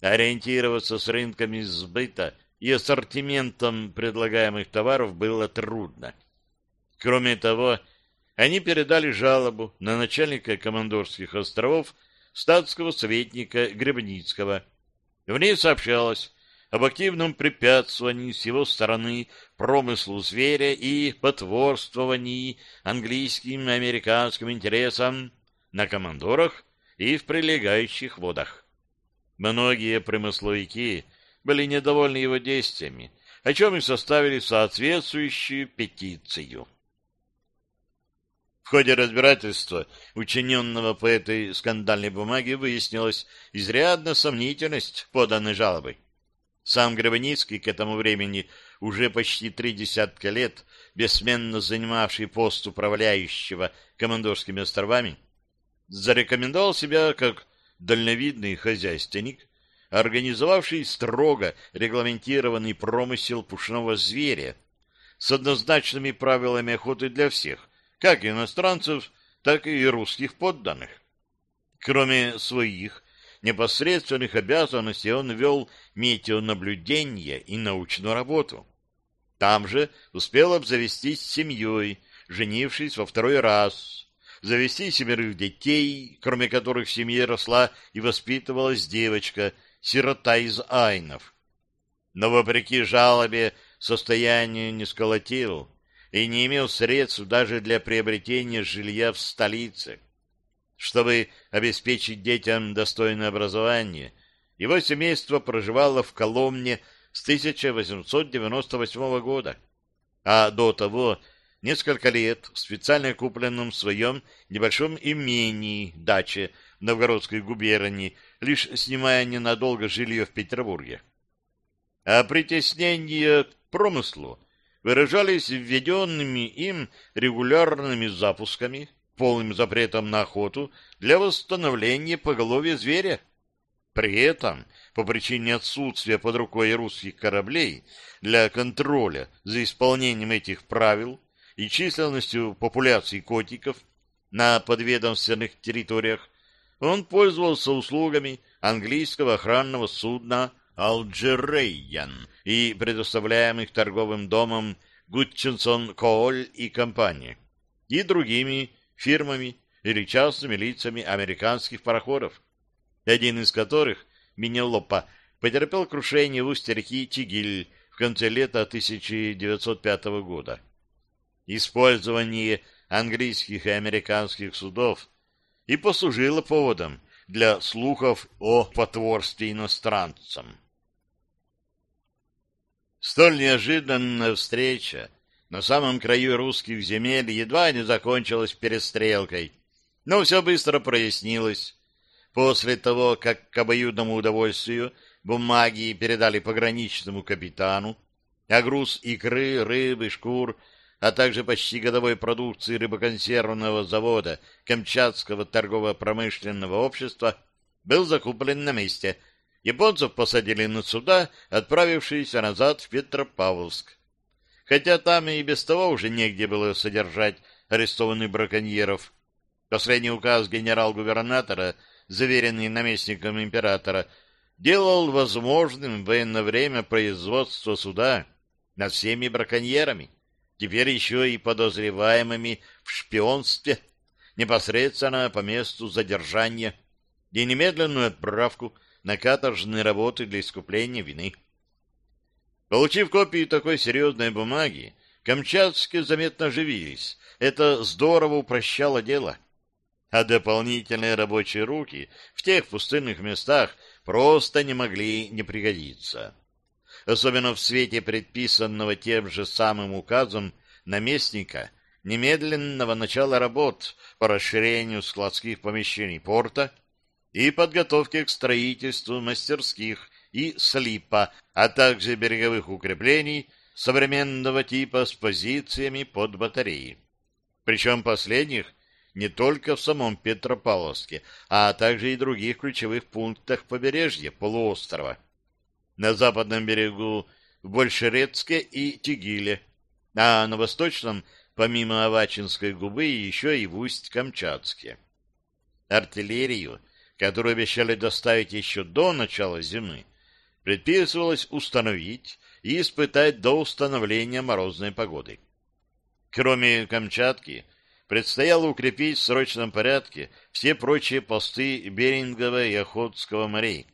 Ориентироваться с рынками сбыта и ассортиментом предлагаемых товаров было трудно. Кроме того, они передали жалобу на начальника командорских островов статского советника Гребницкого. В ней сообщалось об активном препятствовании с его стороны промыслу зверя и потворствовании английским и американским интересам на командорах и в прилегающих водах. Многие промысловики были недовольны его действиями, о чем и составили соответствующую петицию. Ходе разбирательства, учиненного по этой скандальной бумаге, выяснилась изрядная сомнительность поданной жалобы. Сам Гребеницкий к этому времени уже почти три десятка лет, бессменно занимавший пост управляющего командорскими островами, зарекомендовал себя как дальновидный хозяйственник, организовавший строго регламентированный промысел пушного зверя с однозначными правилами охоты для всех, как иностранцев, так и русских подданных. Кроме своих непосредственных обязанностей он вел метеонаблюдение и научную работу. Там же успел обзавестись семьей, женившись во второй раз, завести семерых детей, кроме которых в семье росла и воспитывалась девочка, сирота из Айнов. Но, вопреки жалобе, состояние не сколотил и не имел средств даже для приобретения жилья в столице. Чтобы обеспечить детям достойное образование, его семейство проживало в Коломне с 1898 года, а до того несколько лет в специально купленном своем небольшом имении даче Новгородской губернии, лишь снимая ненадолго жилье в Петербурге. А притеснение к промыслу выражались введенными им регулярными запусками полным запретом на охоту для восстановления поголовья зверя. При этом, по причине отсутствия под рукой русских кораблей для контроля за исполнением этих правил и численностью популяции котиков на подведомственных территориях, он пользовался услугами английского охранного судна «Алджерейян» и предоставляемых торговым домом Гутчинсон Кооль и компания и другими фирмами или частными лицами американских пароходов, один из которых, Минелопа, потерпел крушение в устье реки Тигиль в конце лета 1905 года. Использование английских и американских судов и послужило поводом для слухов о потворстве иностранцам. Столь неожиданная встреча на самом краю русских земель едва не закончилась перестрелкой, но все быстро прояснилось. После того, как к обоюдному удовольствию бумаги передали пограничному капитану, а груз икры, рыбы, шкур, а также почти годовой продукции рыбоконсервного завода Камчатского торгово-промышленного общества был закуплен на месте. Японцев посадили на суда, отправившиеся назад в Петропавловск хотя там и без того уже негде было содержать арестованных браконьеров. Последний указ генерал-губернатора, заверенный наместником императора, делал возможным в военное время производство суда над всеми браконьерами, теперь еще и подозреваемыми в шпионстве, непосредственно по месту задержания и немедленную отправку на каторжные работы для искупления вины. Получив копию такой серьезной бумаги, камчатские заметно оживились. Это здорово упрощало дело. А дополнительные рабочие руки в тех пустынных местах просто не могли не пригодиться. Особенно в свете предписанного тем же самым указом наместника немедленного начала работ по расширению складских помещений порта и подготовке к строительству мастерских и слипа, а также береговых укреплений современного типа с позициями под батареи. Причем последних не только в самом Петропавловске, а также и других ключевых пунктах побережья полуострова. На западном берегу в Большерецке и Тигиле, а на восточном, помимо Авачинской губы, еще и в Усть-Камчатске. Артиллерию, которую обещали доставить еще до начала зимы, предписывалось установить и испытать до установления морозной погоды. Кроме Камчатки, предстояло укрепить в срочном порядке все прочие посты Берингового и Охотского морей.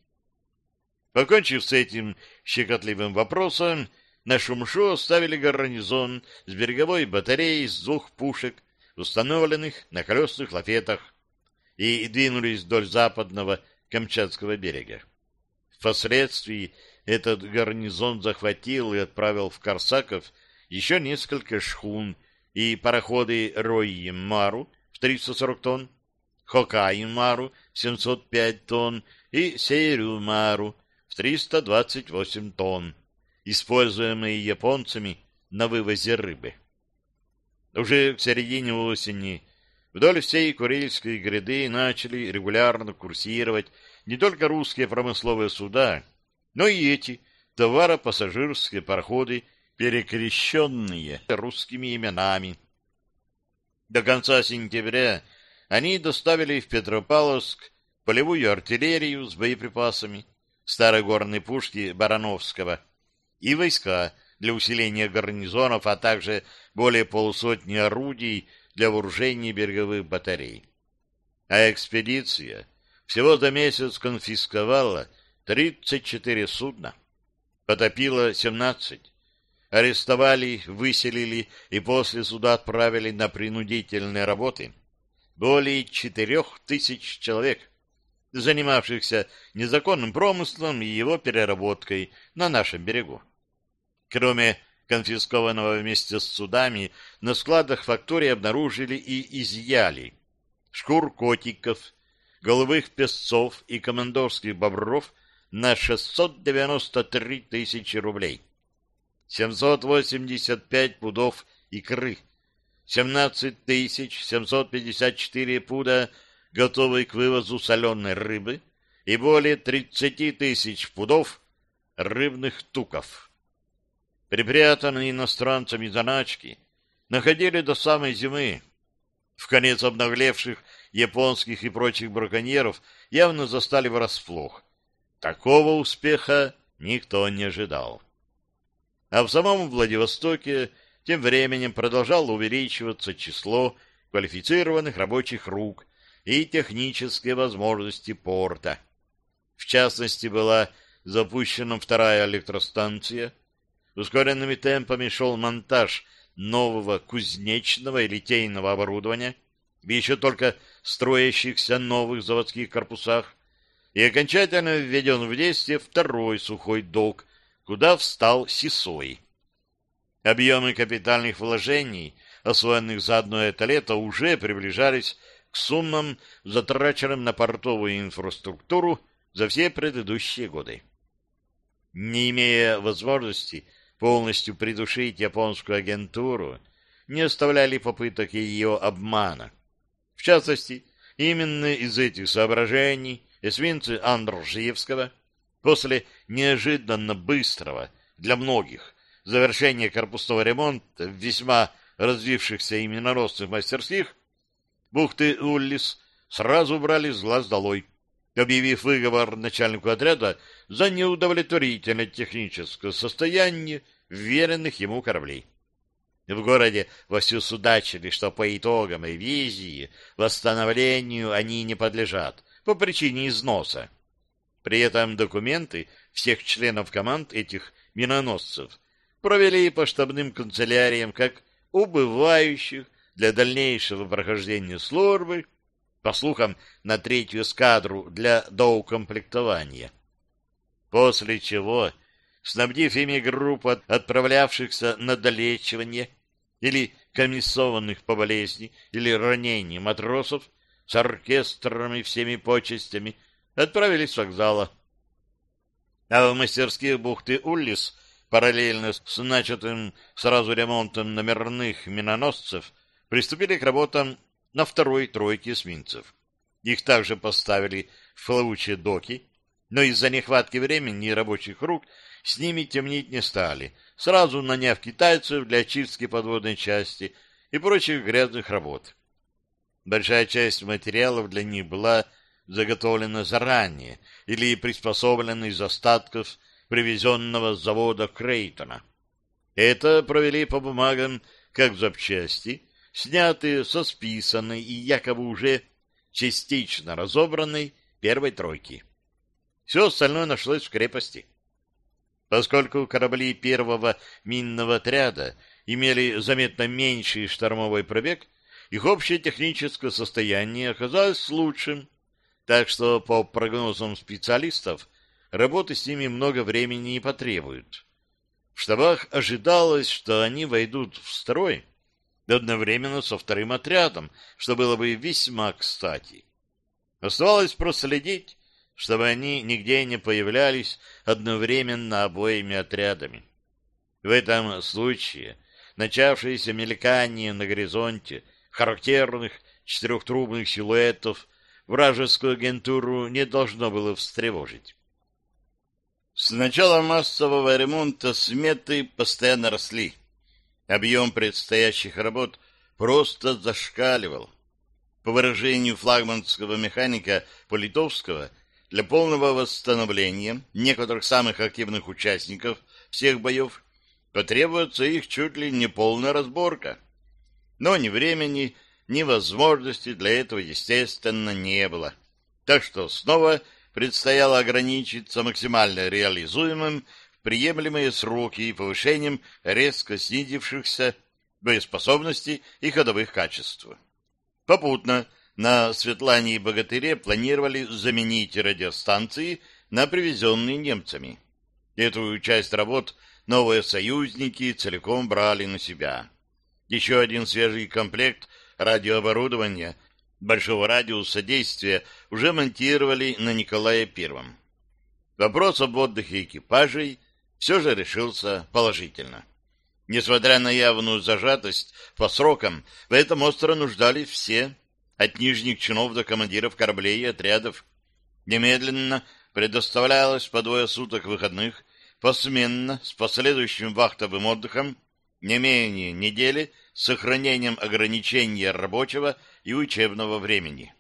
Покончив с этим щекотливым вопросом, на Шумшу оставили гарнизон с береговой батареей с двух пушек, установленных на колесных лафетах, и двинулись вдоль западного Камчатского берега. Впоследствии этот гарнизон захватил и отправил в Корсаков еще несколько шхун и пароходы Ройи-Мару в 340 тонн, Хокай-Мару 705 тонн и Сейрю-Мару в 328 тонн, используемые японцами на вывозе рыбы. Уже к середине осени вдоль всей Курильской гряды начали регулярно курсировать не только русские промысловые суда, но и эти товаро-пассажирские пароходы, перекрещенные русскими именами. До конца сентября они доставили в Петропавловск полевую артиллерию с боеприпасами, старые горные пушки Барановского и войска для усиления гарнизонов, а также более полусотни орудий для вооружения береговых батарей. А экспедиция всего за месяц конфисковала 34 судна, потопила 17, арестовали, выселили и после суда отправили на принудительные работы более четырех тысяч человек, занимавшихся незаконным промыслом и его переработкой на нашем берегу. Кроме конфискованного вместе с судами, на складах фактории обнаружили и изъяли шкур котиков, голубых песцов и командорских бобров на 693 тысячи рублей, 785 пудов икры, 17 754 пуда готовой к вывозу соленой рыбы и более 30 тысяч пудов рыбных туков. Припрятанные иностранцами заначки находили до самой зимы. В конец обнаглевших японских и прочих браконьеров явно застали врасплох. Такого успеха никто не ожидал. А в самом Владивостоке тем временем продолжало увеличиваться число квалифицированных рабочих рук и технические возможности порта. В частности, была запущена вторая электростанция, ускоренными темпами шел монтаж нового кузнечного и литейного оборудования, еще только строящихся новых заводских корпусах, и окончательно введен в действие второй сухой док, куда встал Сисой. Объемы капитальных вложений, освоенных за одно это лето, уже приближались к суммам, затраченным на портовую инфраструктуру за все предыдущие годы. Не имея возможности полностью придушить японскую агентуру, не оставляли попыток ее обмана. В частности, именно из этих соображений эсминцы Андржиевского после неожиданно быстрого для многих завершения корпусного ремонта в весьма развившихся и миноносных мастерских, бухты Уллис сразу убрали с глаз долой, объявив выговор начальнику отряда за неудовлетворительное техническое состояние веренных ему кораблей. В городе вовсю судачили, что по итогам ревизии восстановлению они не подлежат по причине износа. При этом документы всех членов команд этих миноносцев провели по штабным канцеляриям как убывающих для дальнейшего прохождения службы, по слухам, на третью эскадру для доукомплектования. После чего, снабдив ими группу отправлявшихся на долечивание или комиссованных по болезни или ранению матросов с оркестрами всеми почестями, отправились с вокзала. А в мастерских бухты Уллис, параллельно с начатым сразу ремонтом номерных миноносцев, приступили к работам на второй тройке эсминцев. Их также поставили в плавучие доки, но из-за нехватки времени и рабочих рук с ними темнить не стали, сразу наняв китайцев для очистки подводной части и прочих грязных работ. Большая часть материалов для них была заготовлена заранее или приспособлена из остатков привезенного с завода Крейтона. Это провели по бумагам как запчасти, снятые со списанной и якобы уже частично разобранной первой тройки. Все остальное нашлось в крепости. Поскольку корабли первого минного отряда имели заметно меньший штормовой пробег, их общее техническое состояние оказалось лучшим, так что, по прогнозам специалистов, работы с ними много времени не потребуют. В штабах ожидалось, что они войдут в строй одновременно со вторым отрядом, что было бы весьма кстати. Оставалось проследить, чтобы они нигде не появлялись одновременно обоими отрядами. В этом случае начавшееся мелькание на горизонте характерных четырехтрубных силуэтов вражескую агентуру не должно было встревожить. С начала массового ремонта сметы постоянно росли. Объем предстоящих работ просто зашкаливал. По выражению флагманского механика Политовского, для полного восстановления некоторых самых активных участников всех боев потребуется их чуть ли не полная разборка. Но ни времени, ни возможности для этого, естественно, не было. Так что снова предстояло ограничиться максимально реализуемым приемлемые сроки и повышением резко снизившихся боеспособностей и ходовых качеств. Попутно на Светлане и Богатыре планировали заменить радиостанции на привезенные немцами. Эту часть работ новые союзники целиком брали на себя. Еще один свежий комплект радиооборудования большого радиуса действия уже монтировали на Николае Первом. Вопрос об отдыхе экипажей все же решился положительно. Несмотря на явную зажатость по срокам, в этом остро нуждались все, от нижних чинов до командиров кораблей и отрядов. Немедленно предоставлялось по двое суток выходных, посменно, с последующим вахтовым отдыхом, не менее недели с сохранением ограничения рабочего и учебного времени.